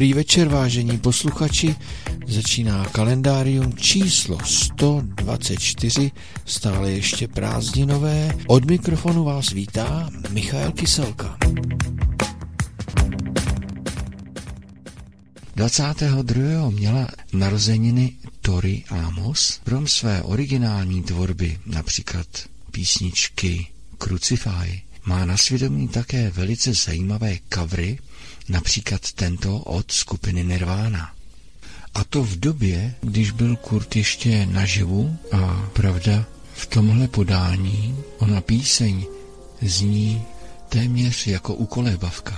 Dobrý večer, vážení posluchači. Začíná kalendárium číslo 124, stále ještě prázdninové. Od mikrofonu vás vítá Michal Kyselka. 22. měla narozeniny Tori Amos. Krom své originální tvorby, například písničky Crucify, má na svědomí také velice zajímavé kavry, například tento od skupiny Nirvana. A to v době, když byl Kurt ještě naživu a pravda v tomhle podání ona píseň zní téměř jako to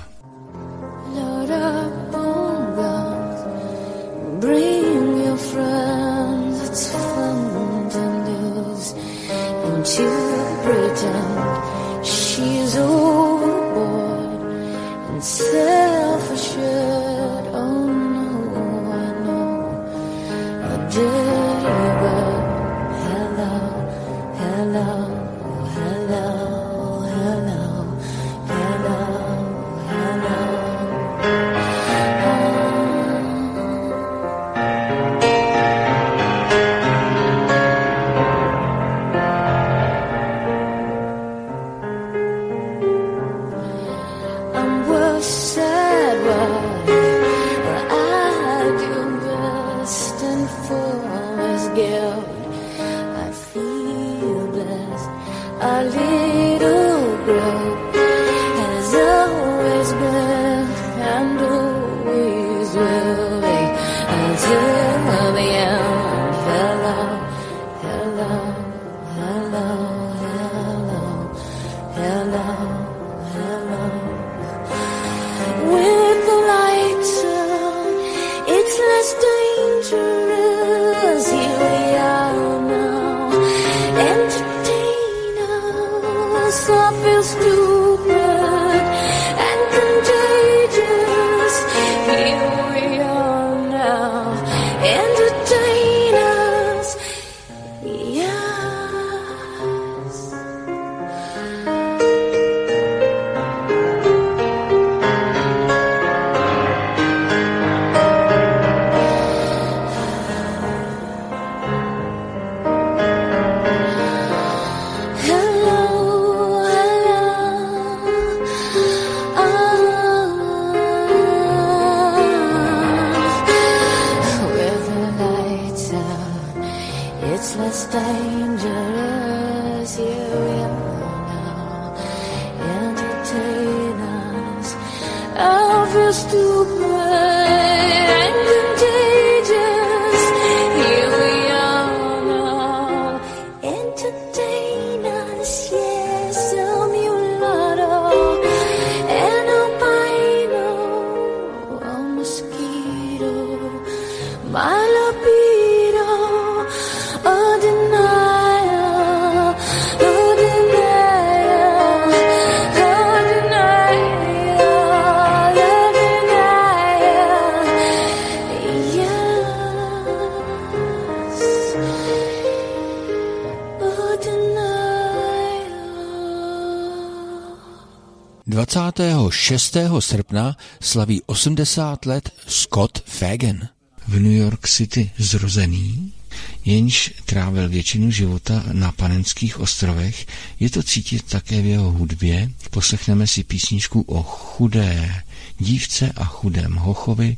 pretend she's overboard 26. srpna slaví 80 let Scott Fagan. V New York City zrozený, jenž trávil většinu života na Panenských ostrovech, je to cítit také v jeho hudbě. Poslechneme si písničku o chudé dívce a chudém hochovi,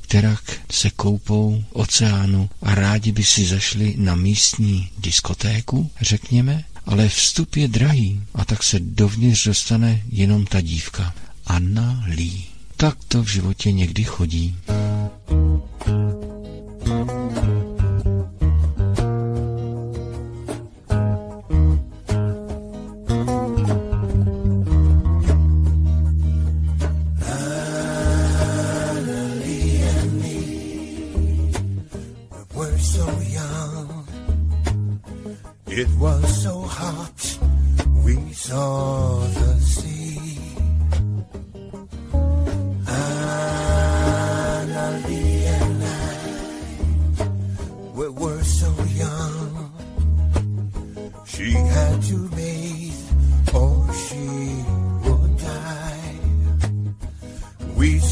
která se koupou oceánu a rádi by si zašli na místní diskotéku, řekněme, ale vstup je drahý a tak se dovnitř dostane jenom ta dívka. Anna Lee. Tak to v životě někdy chodí. were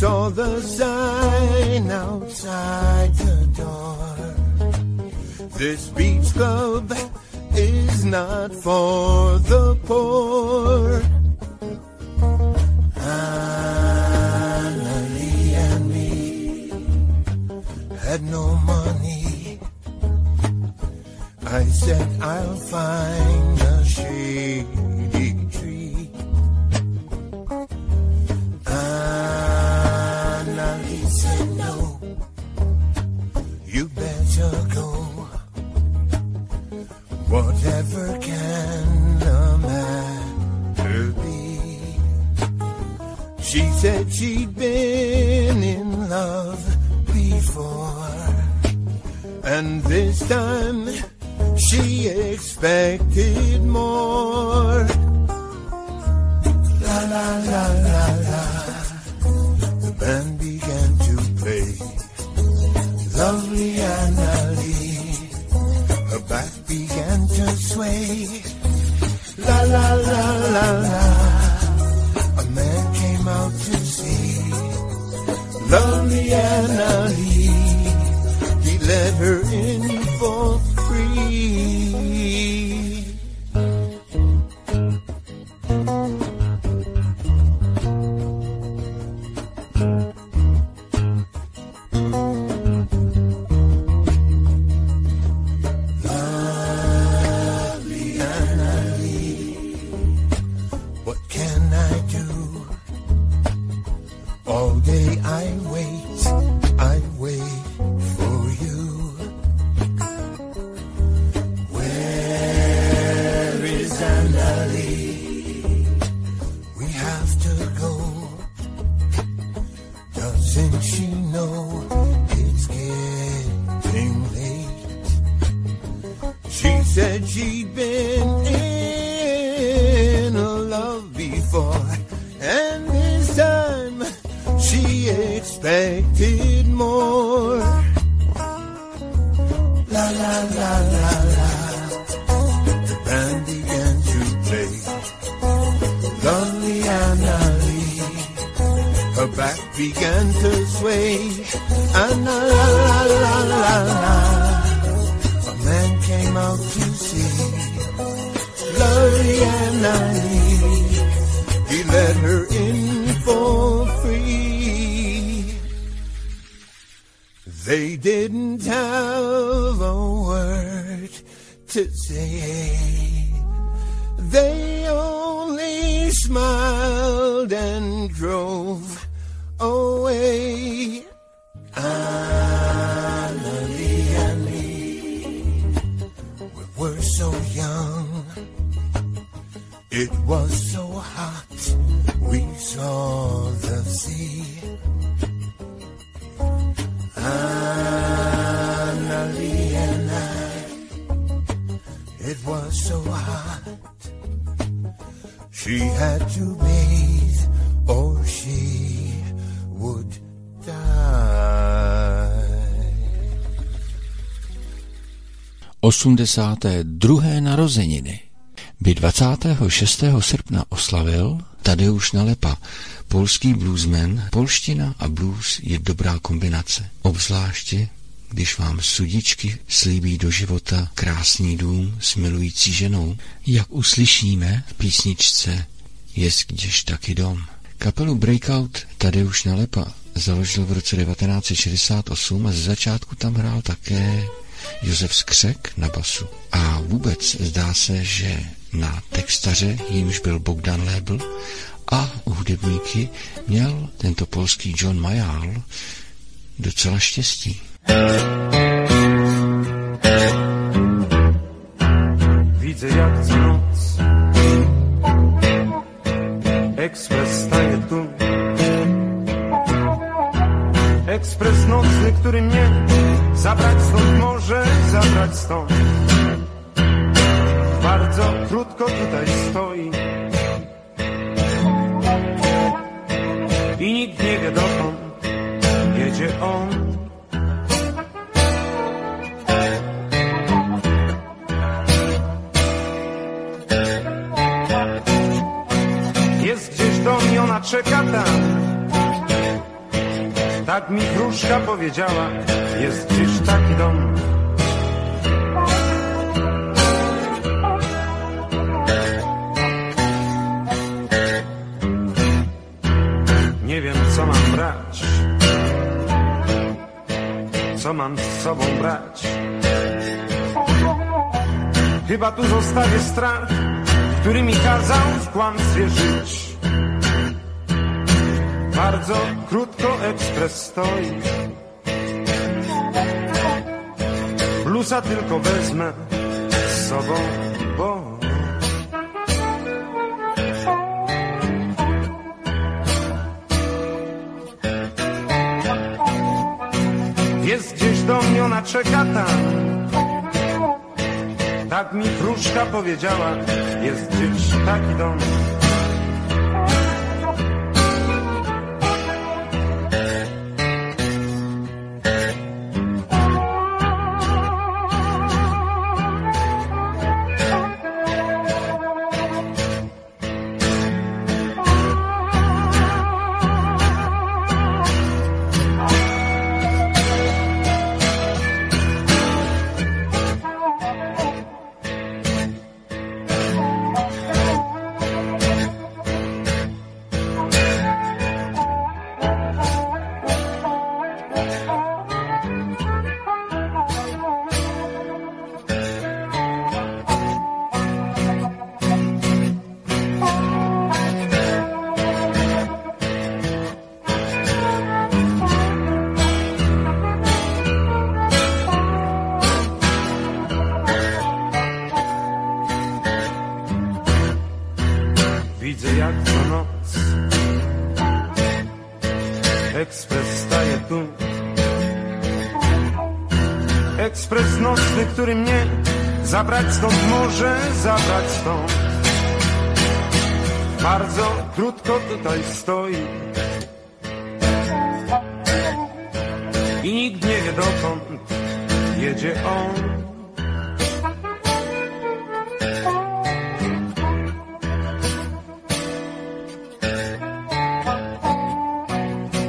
saw the sign outside the door. This beach club is not for the poor. Annalie and me had no money. I said I'll find Annalie said no, you better go. Whatever can the matter be? She said she'd been in love before, and this time she expected more. La la la la. Lovely Annalie, her back began to sway. La la la la la. Expected more. La la la la la. The band began to play. Lovely Annalie, her back began to sway. Anna la la la la la. A man came out to see Lovely Annalie. He let her They didn't have a word to say. They only smiled and drove away. Annalie we were so young. It was so hot, we saw the sea. It was so hot. She had to bathe or she would die. 82. narozeniny by 26. srpna oslavil Tadeusz Nalepa, polský bluesman. Polština a blues je dobrá kombinace, obzvláště když vám sudičky slíbí do života krásný dům s milující ženou, jak uslyšíme v písničce gdzieś taky dom. Kapelu Breakout Tadeusz Nalepa založil v roce 1968 a ze začátku tam hrál také Josef Skřek na basu. A vůbec zdá se, že na textaře, jímž byl Bogdan Lebl, a hudebníky měl tento polský John Mayall docela štěstí. Widzę jak co noc Ekspres staje tu. Ekspres nocny, który mnie Zabrać stąd może, zabrać stąd. Bardzo krótko tutaj stoi. I nikt nie wie dokąd Jedzie on Tam Tak mi wróżka powiedziała, jest gdzieś taki dom. Nie wiem, co mam brać, co mam z sobą brać. Chyba tu zostawię strach, który mi kazał w kłamstwie żyć. Bardzo krótko ekspres stoi. Blusa tylko wezmę z sobą, bo jest gdzieś do mnie, ona czeka tam. Tak mi wróżka powiedziała, jest gdzieś taki dom. Który mnie Zabrać stąd może, zabrać stąd. Bardzo krótko tutaj stoi. I nikt nie wie dokąd jedzie on.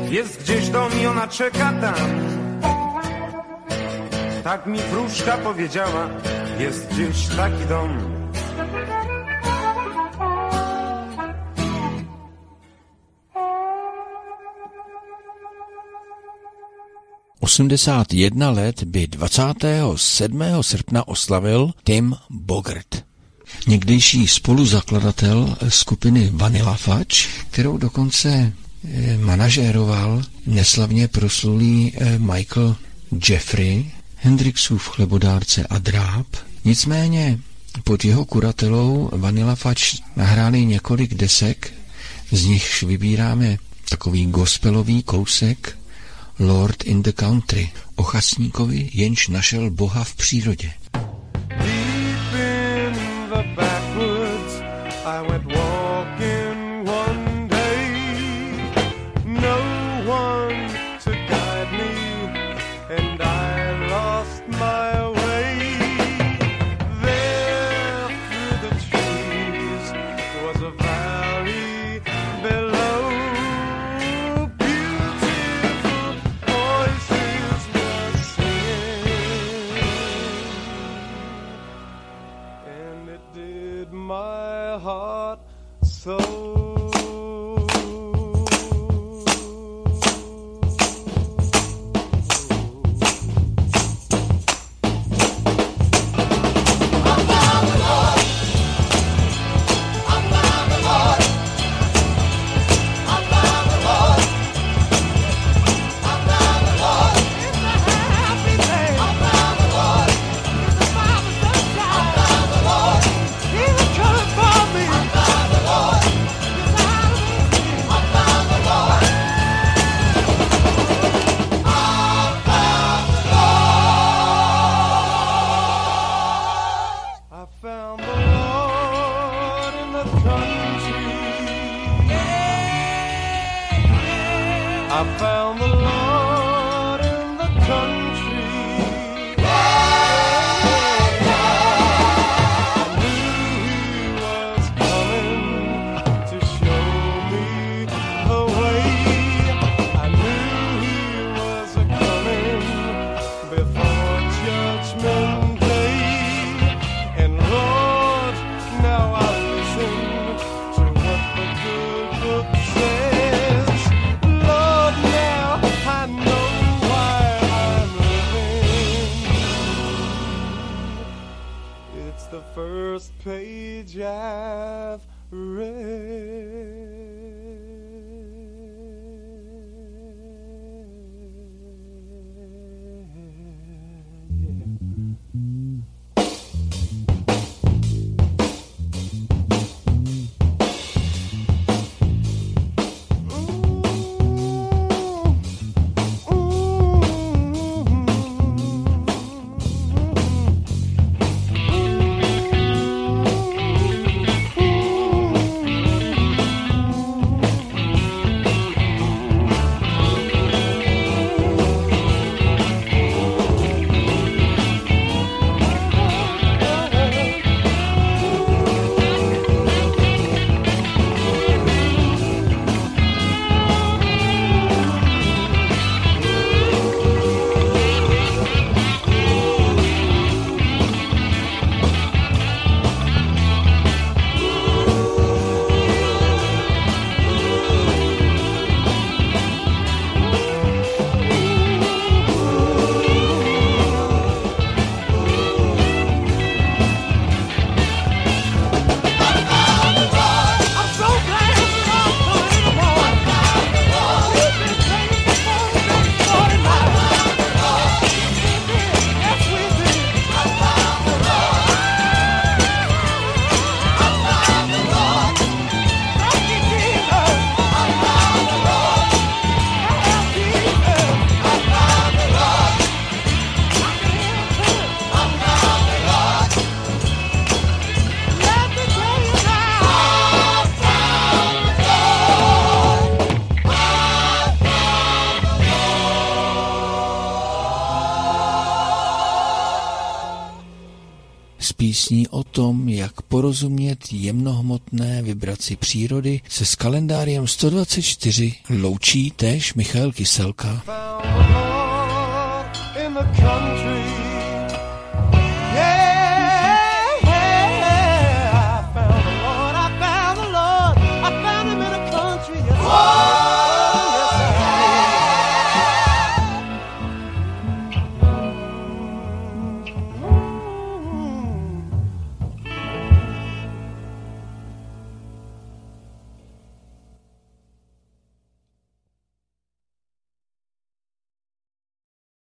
Jest gdzieś dom i ona czeka tam. Tak mi wróżka powiedziała, jest gdzieś taki dom. Osmdesát jedna let by 27. srpna oslavil Tim Bogert. Někdejší spoluzakladatel skupiny Vanilla Fudge, kterou dokonce eh, manažéroval neslavně proslulý eh, Michael Jeffrey, Hendrixův chlebodárce a dráb. Nicméně pod jeho kuratelou Vanilla Fudge nahráli několik desek, z nichž vybíráme takový gospelový kousek Lord in the Country o chasníkovi, jenž našel Boha v přírodě. Deep in the found the Lord in the country. Yeah, yeah. I found the Lord in the country. Porozumět jemnohmotné vibraci přírody, se s kalendáriem 124 loučí též Michal Kyselka. country